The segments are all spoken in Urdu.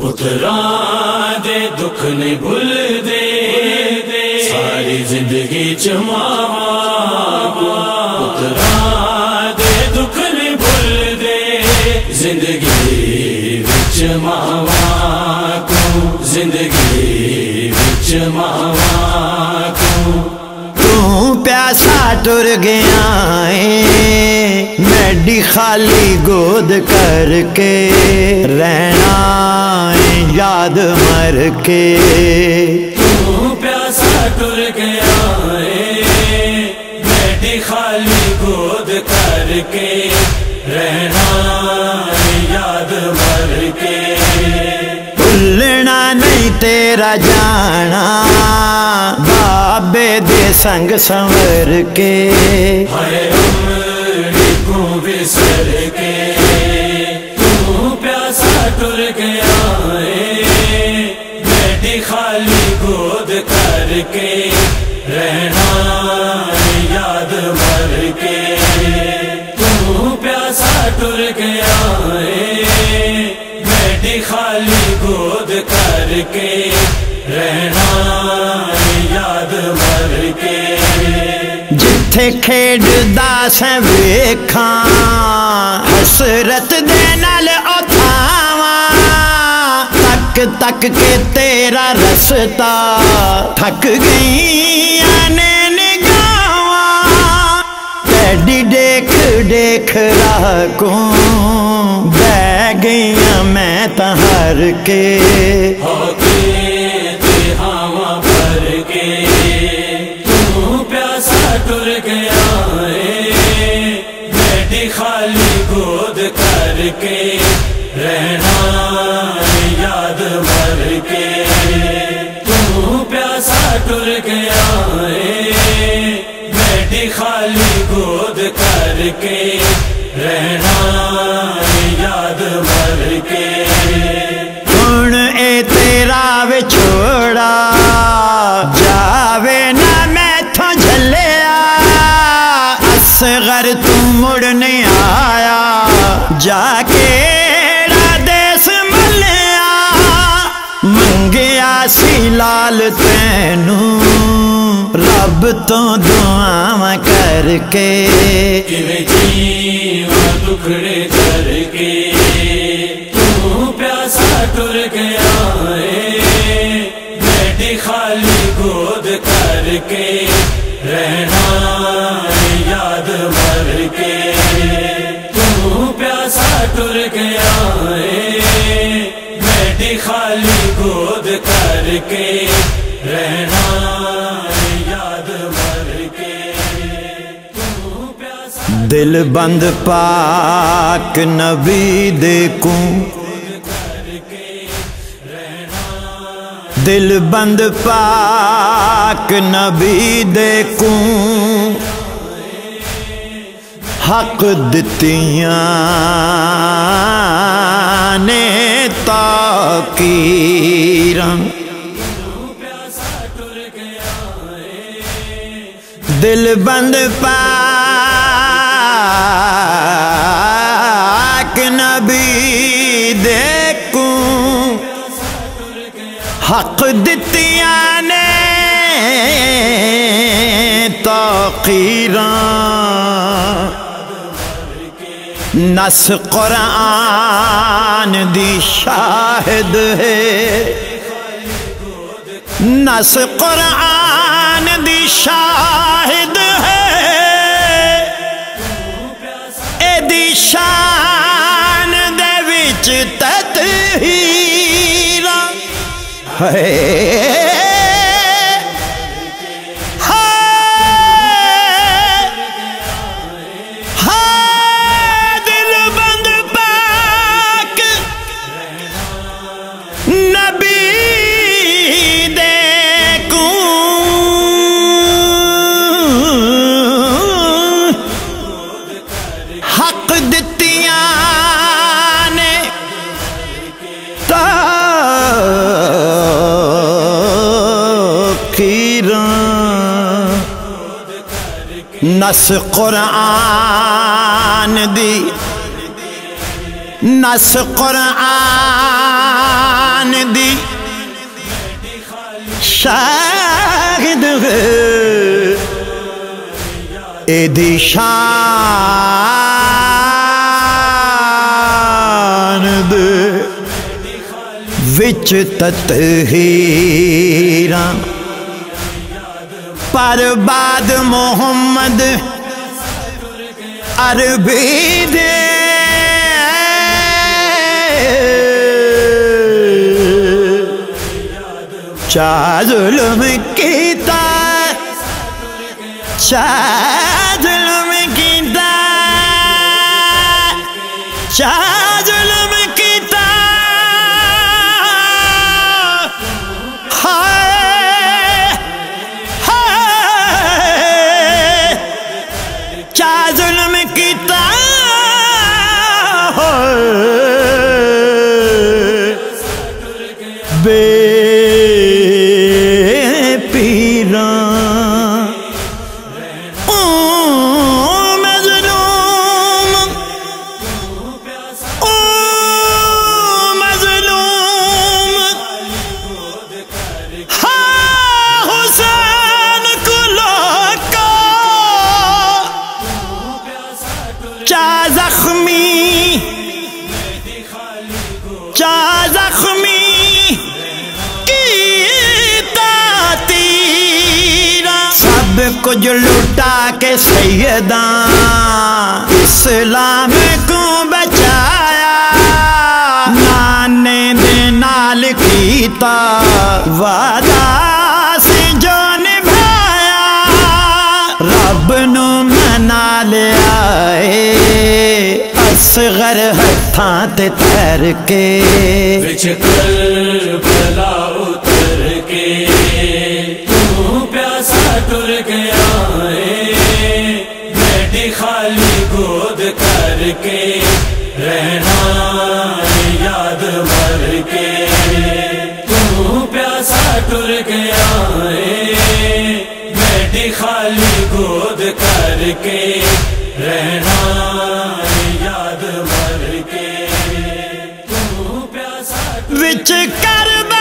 پترا دے دکھ نے بھول دے۔ ساری زندگی چما پترا دے دکھ نے بھول دے۔ زندگی بچ ماوا کو زندگی بچ ماوا پیاسا ٹر گیا ہے میڈی خالی گود کر کے رہنا یاد مر کے۔ پیاسا ٹر گیا ہے میڈی خالی گود کر کے رہنا یاد مر کے۔ تیرا جانا بابے دے سنگ سنور کے ہائے عمری کو بسر کے تو پیاسا ٹر گیا ہے بیٹی خالی گود کر کے رہنا یاد مر کے تو پیاسا ٹر گیا ہے بیٹی خالی گود کر کے رہنا یاد مر کے۔ جتھے کھیڈ دا سے ویکھاں، حسرت دے نال اتھاواں تک تک کے تیرا رستا تھک گئی نے نگاواں۔ ڈیڈی دیکھ دیکھ رہا کو بہ گئی میں تہر کے۔ ہوا بھر کے تو پیاسا ٹر گیا بیٹی خالی گود کر کے رہنا یاد مر کے تو پیاسا ٹر گیا بیٹی خالی گود کر کے رہنا۔ یاد کے ہن اے تیرا وے چھوڑا جاوے نہ میں تھو جھلیا اصغر تو مڑ نہیں آیا جا کے منگیا سی لال تینوں رب تو دعا کر کے۔ جیوا ٹکڑے کر کے۔ تو پیاسا ٹر گیا بیٹی خالی گود کر کے۔ رہنا یاد مر کے۔ تو پیاسا ٹر گیا بیٹی خالی گود کر کے۔ رہنا دل بند پاک نبی دیکھوں۔ دل بند پاک نبی دیکھوں۔ حق دتیاں نے تاکیراں۔ دل بند پاک حق دتیاں نے تاقیراں نس قرآن دی شاہد ہے۔ نس قرآن دی شاہد ہے۔ اے دی شان دے وچ تطہیراں ہے نس قرآن دی. نس قرآن دی. شاہد ایدی شان دی وچ تطہیران پر بعد محمد عربی دے۔ چا ظلم کیتا چا چا زخمی چا زخمی کیتا تیرا سب کچھ لٹا کے سیداں اسلام کو بچایا نانے دے نال کیتا وعدہ اصغر ہتھاں تے تیر کے۔ بچ کر بلا اتر کے۔ تو پیاسا ٹر گیا ہے۔ بیٹی خالی گود کر کے۔ رہنا یاد مر کے۔ تو پیاسا ٹر گیا ہے۔ بیٹی خالی گود کر کے۔ رہنا وچ کربلا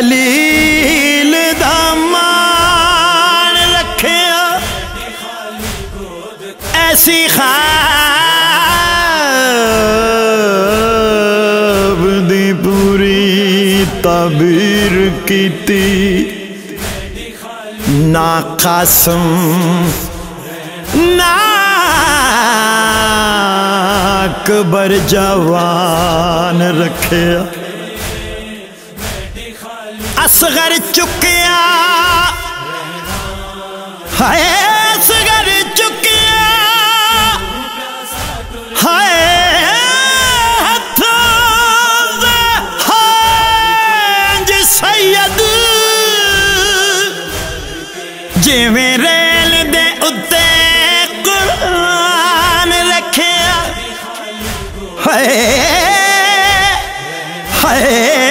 خلیل دامان رکھیا ایسی خواب دی پوری تعبیر کیتی نا قاسم نا اکبر جوان رکھیا اصغر چکیا ہائے اصغر چکیا ہائے ہتھوں دے سید جویں ریل دے اتے قرآن رکھیا ہائے ہائے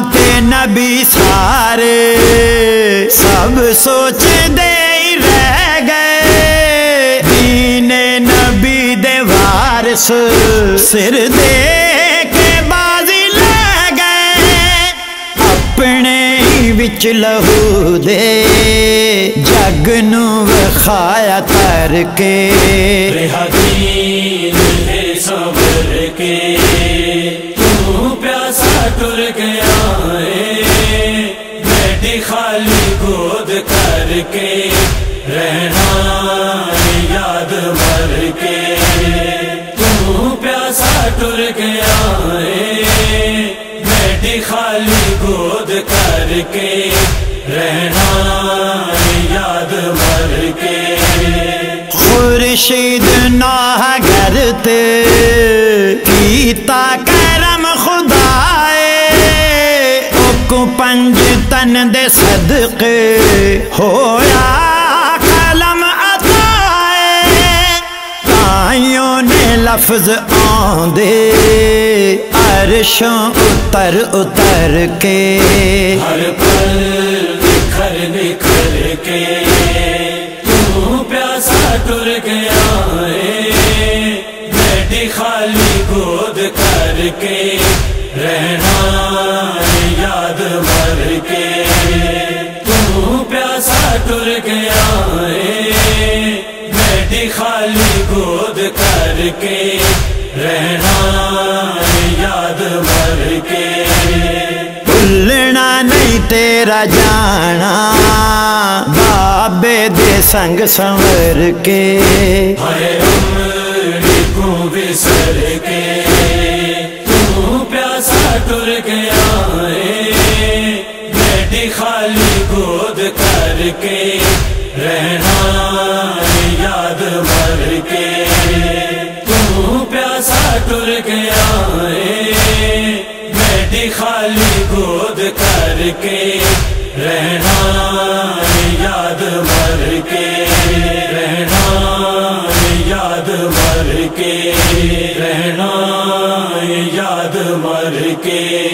تے نبی سارے۔ سب سوچ دے ہی رہ گئے۔ دین نبی دے وارث سر دے کے بازی لے گئے۔ اپنے ہی وچ لہو دے۔ جگ نو وخایا تر کے۔ ٹر گیا بیٹی خالی گود کر کے رہنا یاد مر کے۔ تو پیاسا ٹر گیا بیٹی خالی گود کر کے رہنا یاد مر کے۔ خورشید نہ کرتے پیتا کر تن دے صدقے ہویا، قلم عطائے تائیوں نے لفظ آندے، عرشوں اتر اتر کے۔ ہر پل نکھر نکھر کے، تو پیاسا ٹر گیا ہے۔ بیٹی خالی گود کر کے رہنا۔ یاد مر کے تو پیاسا ٹر گیا بیٹی خالی گود کر کے رہنا یاد مر کے۔ بھولنا نہیں تیرا جانا بابے دے سنگ سنور کے۔ کو بسر کے کے رہنا یاد مر کے۔ تو پیاسا ٹر گیا بیٹی خالی گود کر کے رہنا یاد مر کے۔ رہنا یاد مر کے۔ رہنا یاد مر کے۔